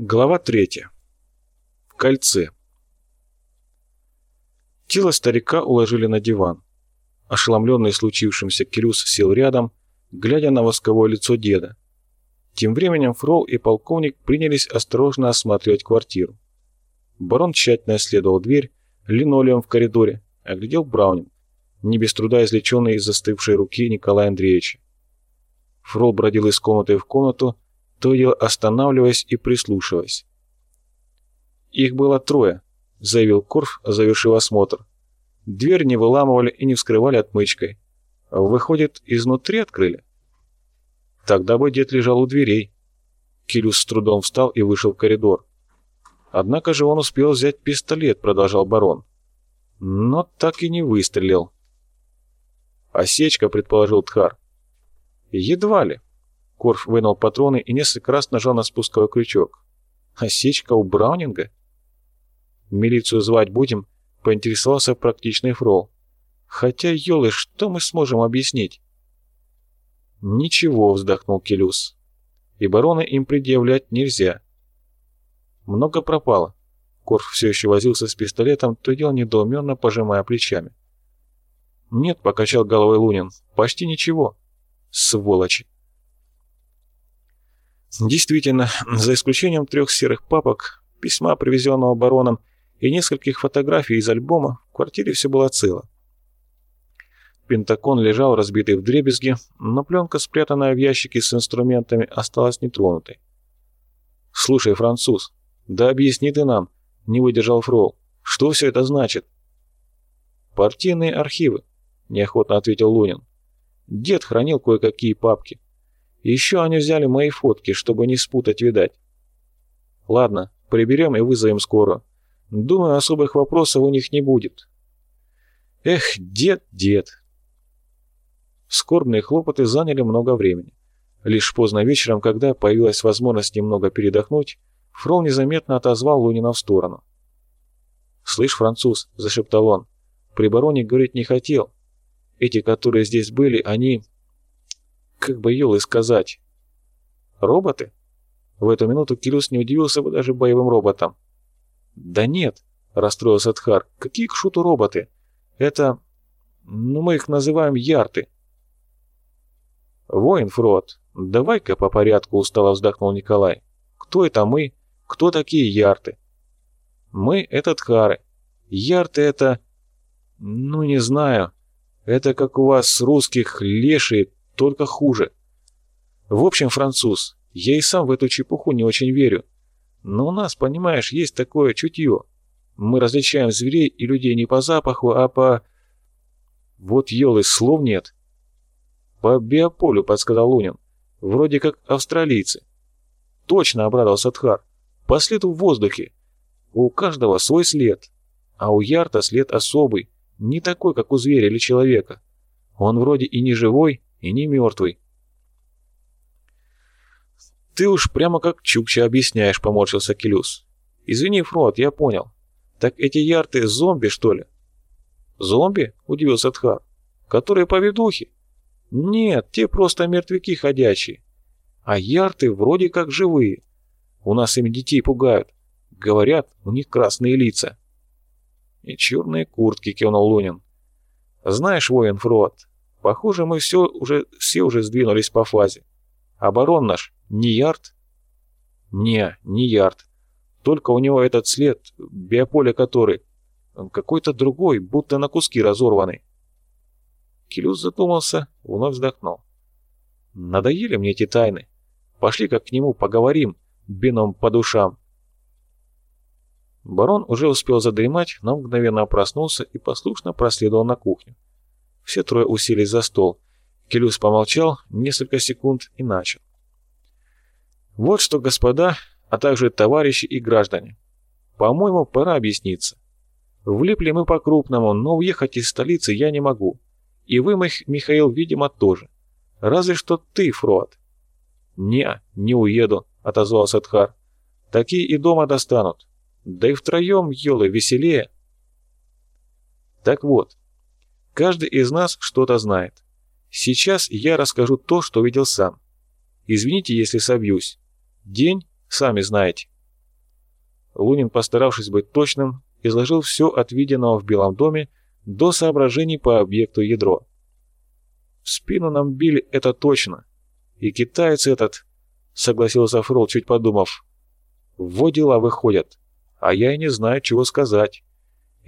Глава третья. В кольце. Тело старика уложили на диван. Ошеломленный случившимся Кирюс сел рядом, глядя на восковое лицо деда. Тем временем Фрол и полковник принялись осторожно осматривать квартиру. Барон тщательно исследовал дверь, линолеум в коридоре, оглядел Браунинг, не без труда извлеченный из застывшей руки Николая Андреевича. Фрол бродил из комнаты в комнату, то дело останавливаясь и прислушиваясь. «Их было трое», — заявил Корф, завершив осмотр. «Дверь не выламывали и не вскрывали отмычкой. Выходит, изнутри открыли?» «Тогда бы дед лежал у дверей». Килюс с трудом встал и вышел в коридор. «Однако же он успел взять пистолет», — продолжал барон. «Но так и не выстрелил». «Осечка», — предположил Тхар. «Едва ли», Корф вынул патроны и несколько раз нажал на спусковой крючок. «Осечка у Браунинга?» «Милицию звать будем?» — поинтересовался практичный фрол. «Хотя, елы, что мы сможем объяснить?» «Ничего», — вздохнул Келюс. «И бароны им предъявлять нельзя». «Много пропало». Корф все еще возился с пистолетом, то дело недоуменно пожимая плечами. «Нет», — покачал головой Лунин, — «почти ничего». «Сволочи!» Действительно, за исключением трех серых папок, письма, привезенного бароном, и нескольких фотографий из альбома, в квартире все было цело. Пентакон лежал разбитый в дребезги, но пленка, спрятанная в ящике с инструментами, осталась нетронутой. «Слушай, француз, да объясни ты нам», — не выдержал Фрол. «Что все это значит?» «Партийные архивы», — неохотно ответил Лунин. «Дед хранил кое-какие папки. Еще они взяли мои фотки, чтобы не спутать, видать. Ладно, приберем и вызовем скорую. Думаю, особых вопросов у них не будет. Эх, дед, дед. Скорбные хлопоты заняли много времени. Лишь поздно вечером, когда появилась возможность немного передохнуть, Фрол незаметно отозвал Лунина в сторону. «Слышь, француз», — зашептал он, — «при бароне говорить не хотел. Эти, которые здесь были, они...» Как бы елы сказать? Роботы? В эту минуту Кирюс не удивился бы даже боевым роботам. Да нет, расстроился Тхар. Какие к шуту роботы? Это... Ну, мы их называем ярты. Воин Фрод, давай-ка по порядку, устало вздохнул Николай. Кто это мы? Кто такие ярты? Мы — это Тхары. Ярты — это... Ну, не знаю. Это как у вас русских лешие, только хуже. В общем, француз, я и сам в эту чепуху не очень верю. Но у нас, понимаешь, есть такое чутье. Мы различаем зверей и людей не по запаху, а по... Вот елы, слов нет. По биополю, подсказал Лунин. Вроде как австралийцы. Точно, обрадовался Тхар. По следу в воздухе. У каждого свой след. А у Ярта след особый, не такой, как у зверя или человека. Он вроде и не живой, и не мертвый. «Ты уж прямо как Чукча объясняешь», — поморщился Келюс. «Извини, Фрод, я понял. Так эти ярты зомби, что ли?» «Зомби?» — удивился Тхар. «Которые поведухи?» «Нет, те просто мертвяки ходячие. А ярты вроде как живые. У нас ими детей пугают. Говорят, у них красные лица». «И черные куртки», — кивнул Лунин. «Знаешь, воин Фрод, Похоже, мы все уже, все уже сдвинулись по фазе. Оборон наш не ярд? Не, не ярд. Только у него этот след, биополе который, какой-то другой, будто на куски разорванный. Келюс задумался, вновь вздохнул. Надоели мне эти тайны. Пошли как к нему поговорим, бином по душам. Барон уже успел задремать, но мгновенно проснулся и послушно проследовал на кухню. Все трое уселись за стол. Келюс помолчал несколько секунд и начал. «Вот что, господа, а также товарищи и граждане. По-моему, пора объясниться. Влипли мы по-крупному, но уехать из столицы я не могу. И вы, Михаил, видимо, тоже. Разве что ты, Фрод». «Не, не уеду», — отозвался Тхар. «Такие и дома достанут. Да и втроем, елы, веселее». Так вот, Каждый из нас что-то знает. Сейчас я расскажу то, что видел сам. Извините, если собьюсь. День, сами знаете, Лунин, постаравшись быть точным, изложил все от виденного в Белом доме до соображений по объекту ядро. В спину нам били, это точно. И китаец этот, согласился Фрол, чуть подумав. Во дела выходят, а я и не знаю, чего сказать.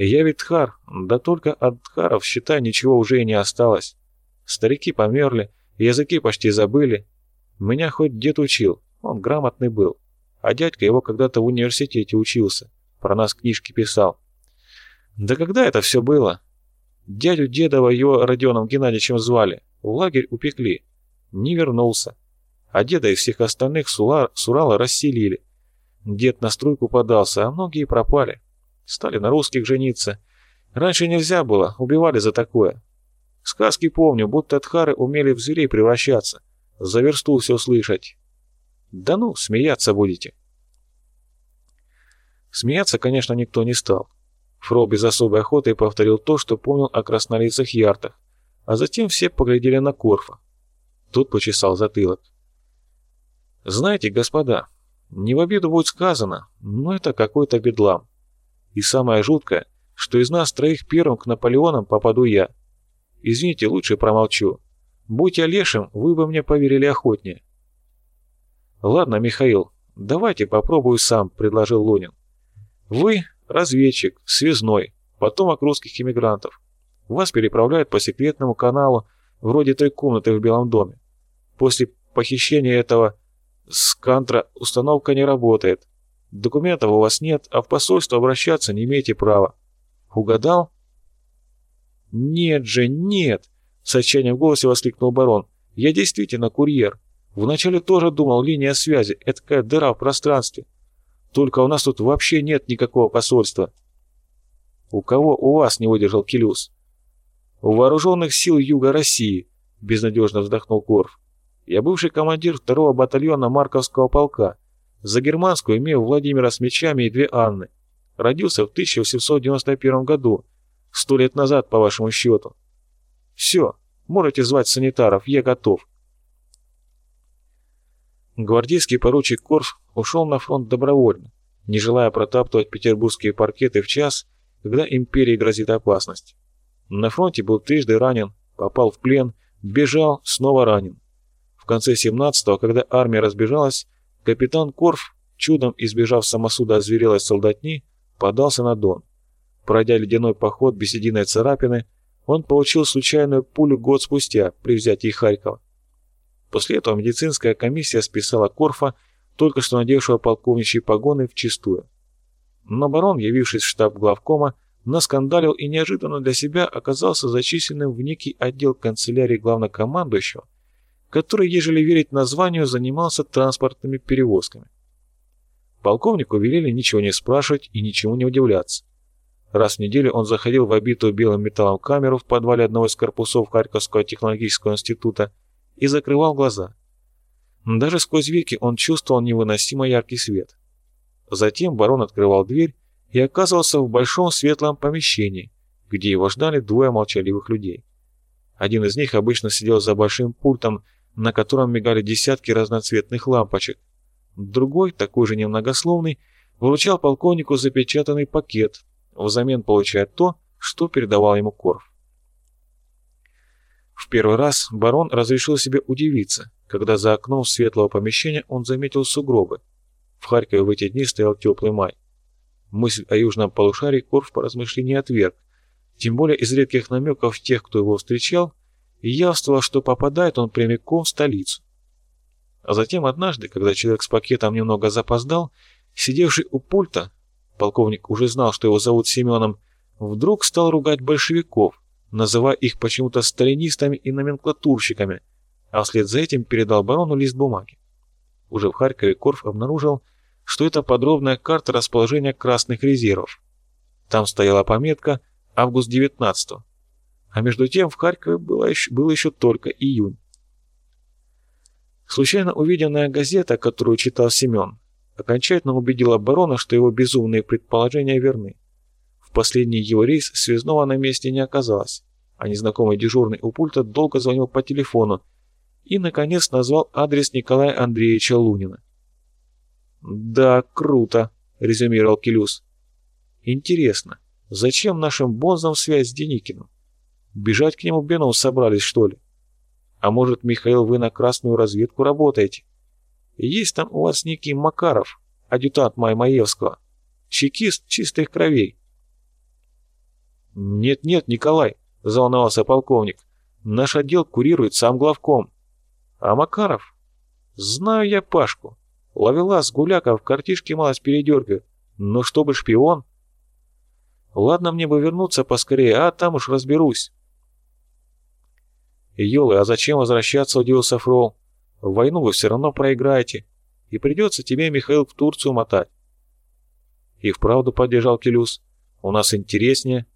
Я ведь Тхар, да только от Тхаров, считай, ничего уже и не осталось. Старики померли, языки почти забыли. Меня хоть дед учил, он грамотный был. А дядька его когда-то в университете учился, про нас книжки писал. Да когда это все было? Дядю Дедова его Родионом Геннадьевичем звали, в лагерь упекли. Не вернулся. А деда и всех остальных с, Урала расселили. Дед на стройку подался, а многие пропали. Стали на русских жениться. Раньше нельзя было, убивали за такое. Сказки помню, будто тхары умели в зверей превращаться. За версту все слышать. Да ну, смеяться будете. Смеяться, конечно, никто не стал. Фрол без особой охоты повторил то, что помнил о краснолицых яртах, а затем все поглядели на Корфа. Тот почесал затылок. «Знаете, господа, не в обиду будет сказано, но это какой-то бедлам. И самое жуткое, что из нас троих первым к Наполеонам попаду я. Извините, лучше промолчу. Будь я лешим, вы бы мне поверили охотнее». «Ладно, Михаил, давайте попробую сам», — предложил Лунин. «Вы разведчик, связной, потомок русских иммигрантов. Вас переправляют по секретному каналу, вроде той комнаты в Белом доме. После похищения этого скантра установка не работает. Документов у вас нет, а в посольство обращаться не имеете права. Угадал? Нет же, нет! С отчаянием в голосе воскликнул барон. Я действительно курьер. Вначале тоже думал, линия связи — это такая дыра в пространстве. Только у нас тут вообще нет никакого посольства. У кого у вас не выдержал Келюс? У вооруженных сил Юга России, безнадежно вздохнул Корф. Я бывший командир второго батальона Марковского полка. За германскую имею Владимира с мечами и две Анны. Родился в 1891 году, сто лет назад, по вашему счету. Все, можете звать санитаров, я готов. Гвардейский поручик Корф ушел на фронт добровольно, не желая протаптывать петербургские паркеты в час, когда империи грозит опасность. На фронте был трижды ранен, попал в плен, бежал, снова ранен. В конце 17-го, когда армия разбежалась, капитан Корф, чудом избежав самосуда озверелой солдатни, подался на Дон. Пройдя ледяной поход без единой царапины, он получил случайную пулю год спустя при взятии Харькова. После этого медицинская комиссия списала Корфа, только что надевшего полковничьи погоны, в чистую. Но барон, явившись в штаб главкома, наскандалил и неожиданно для себя оказался зачисленным в некий отдел канцелярии главнокомандующего, который, ежели верить названию, занимался транспортными перевозками. Полковнику велели ничего не спрашивать и ничему не удивляться. Раз в неделю он заходил в обитую белым металлом камеру в подвале одного из корпусов Харьковского технологического института и закрывал глаза. Даже сквозь веки он чувствовал невыносимо яркий свет. Затем барон открывал дверь и оказывался в большом светлом помещении, где его ждали двое молчаливых людей. Один из них обычно сидел за большим пультом, на котором мигали десятки разноцветных лампочек. Другой, такой же немногословный, вручал полковнику запечатанный пакет, взамен получая то, что передавал ему Корф. В первый раз барон разрешил себе удивиться, когда за окном светлого помещения он заметил сугробы. В Харькове в эти дни стоял теплый май. Мысль о южном полушарии Корф по размышлению отверг, тем более из редких намеков тех, кто его встречал, явствовало, что попадает он прямиком в столицу. А затем однажды, когда человек с пакетом немного запоздал, сидевший у пульта, полковник уже знал, что его зовут Семеном, вдруг стал ругать большевиков, называя их почему-то сталинистами и номенклатурщиками, а вслед за этим передал барону лист бумаги. Уже в Харькове Корф обнаружил, что это подробная карта расположения красных резервов. Там стояла пометка «Август 19 -го. А между тем в Харькове было еще, был еще только июнь. Случайно увиденная газета, которую читал Семен, окончательно убедила барона, что его безумные предположения верны. В последний его рейс связного на месте не оказалось, а незнакомый дежурный у пульта долго звонил по телефону и, наконец, назвал адрес Николая Андреевича Лунина. «Да, круто», — резюмировал Келюс. «Интересно, зачем нашим бонзам связь с Деникиным? Бежать к нему Беном собрались, что ли? А может, Михаил, вы на красную разведку работаете? Есть там у вас некий Макаров, адъютант Маймаевского, чекист чистых кровей». «Нет-нет, Николай», — заволновался полковник, — «наш отдел курирует сам главком». «А Макаров?» «Знаю я Пашку. Ловелас, Гуляков, картишки малость передергают. Но чтобы шпион...» «Ладно, мне бы вернуться поскорее, а там уж разберусь». «Ёлы, а зачем возвращаться?» — удивился Фрол. «Войну вы все равно проиграете, и придется тебе, Михаил, в Турцию мотать». «И вправду поддержал Келюс. У нас интереснее».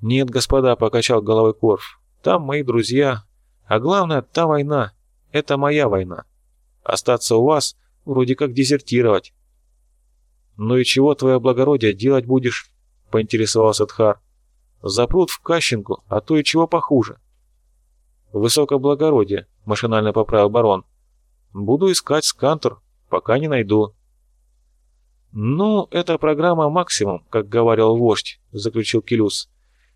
«Нет, господа», — покачал головой Корф. «Там мои друзья. А главное, та война. Это моя война. Остаться у вас — вроде как дезертировать». «Ну и чего, твое благородие, делать будешь?» — поинтересовался Тхар. «Запрут в Кащенку, а то и чего похуже». «Высокоблагородие», — машинально поправил барон. «Буду искать скантер, пока не найду». «Ну, это программа максимум, как говорил вождь», — заключил Келюс.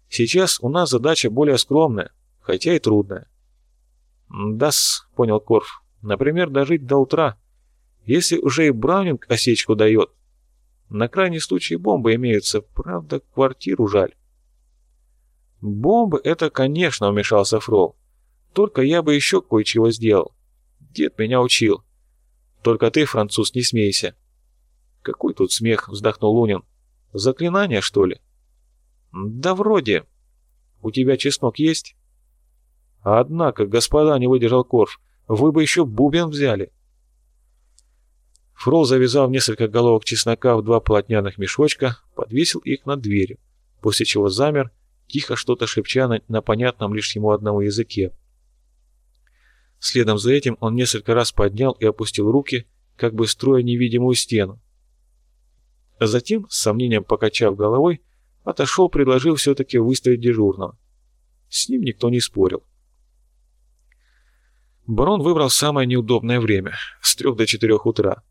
«Сейчас у нас задача более скромная, хотя и трудная». «Да-с», — понял Корф. «Например, дожить до утра, если уже и Браунинг осечку дает. На крайний случай бомбы имеются, правда, квартиру жаль». «Бомбы — это, конечно», — вмешался Фрол. Только я бы еще кое-чего сделал. Дед меня учил. Только ты, француз, не смейся. Какой тут смех, вздохнул Лунин. Заклинание, что ли? Да вроде. У тебя чеснок есть? Однако, господа, не выдержал Корф, вы бы еще бубен взяли. Фрол завязал несколько головок чеснока в два полотняных мешочка, подвесил их над дверью, после чего замер, тихо что-то шепча на, на понятном лишь ему одному языке. Следом за этим он несколько раз поднял и опустил руки, как бы строя невидимую стену. Затем, с сомнением покачав головой, отошел, предложил все-таки выставить дежурного. С ним никто не спорил. Барон выбрал самое неудобное время – с трех до четырех утра.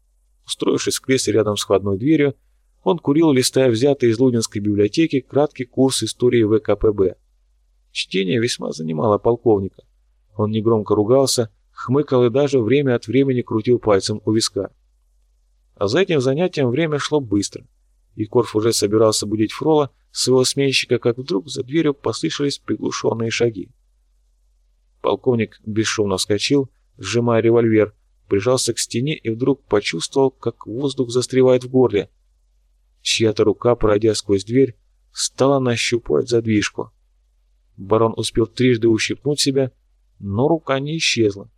Устроившись в кресле рядом с входной дверью, он курил, листая взятый из Лудинской библиотеки краткий курс истории ВКПБ. Чтение весьма занимало полковника. Он негромко ругался, хмыкал и даже время от времени крутил пальцем у виска. А за этим занятием время шло быстро, и Корф уже собирался будить Фрола, своего сменщика, как вдруг за дверью послышались приглушенные шаги. Полковник бесшумно вскочил, сжимая револьвер, прижался к стене и вдруг почувствовал, как воздух застревает в горле. Чья-то рука, пройдя сквозь дверь, стала нащупывать задвижку. Барон успел трижды ущипнуть себя но рука не исчезла.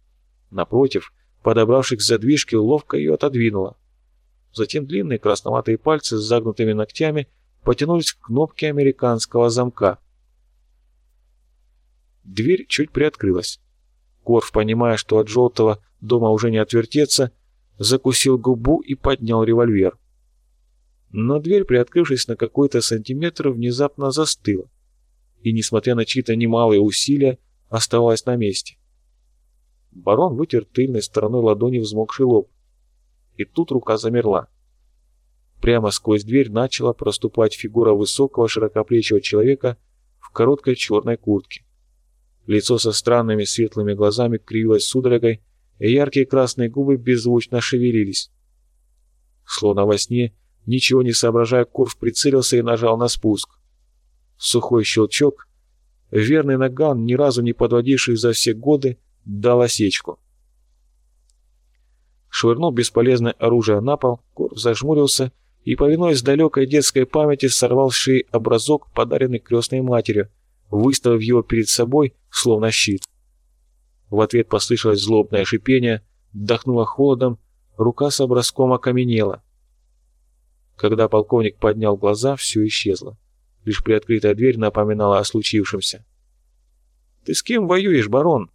Напротив, подобравшись к задвижке, ловко ее отодвинула. Затем длинные красноватые пальцы с загнутыми ногтями потянулись к кнопке американского замка. Дверь чуть приоткрылась. Корф, понимая, что от желтого дома уже не отвертеться, закусил губу и поднял револьвер. Но дверь, приоткрывшись на какой-то сантиметр, внезапно застыла. И, несмотря на чьи-то немалые усилия, оставалась на месте. Барон вытер тыльной стороной ладони взмокший лоб. И тут рука замерла. Прямо сквозь дверь начала проступать фигура высокого широкоплечего человека в короткой черной куртке. Лицо со странными светлыми глазами кривилось судорогой, и яркие красные губы беззвучно шевелились. Словно во сне, ничего не соображая, Курф прицелился и нажал на спуск. Сухой щелчок, Верный наган, ни разу не подводивший за все годы, дал осечку. Швырнув бесполезное оружие на пол, Корф зажмурился и, повинуясь далекой детской памяти, сорвал с шеи образок, подаренный крестной матерью, выставив его перед собой, словно щит. В ответ послышалось злобное шипение, вдохнуло холодом, рука с образком окаменела. Когда полковник поднял глаза, все исчезло. Лишь приоткрытая дверь напоминала о случившемся. «Ты с кем воюешь, барон?»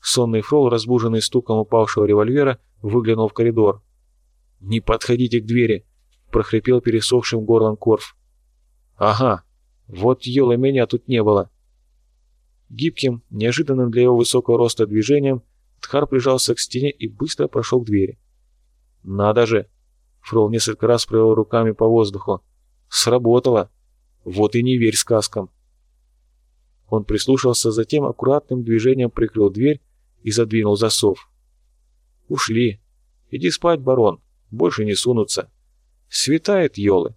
Сонный фрол, разбуженный стуком упавшего револьвера, выглянул в коридор. «Не подходите к двери!» — прохрипел пересохшим горлом Корф. «Ага, вот ела меня тут не было!» Гибким, неожиданным для его высокого роста движением, Тхар прижался к стене и быстро прошел к двери. «Надо же!» Фрол несколько раз провел руками по воздуху. Сработало. Вот и не верь сказкам. Он прислушался, затем аккуратным движением прикрыл дверь и задвинул засов. «Ушли. Иди спать, барон. Больше не сунутся. Светает, елы.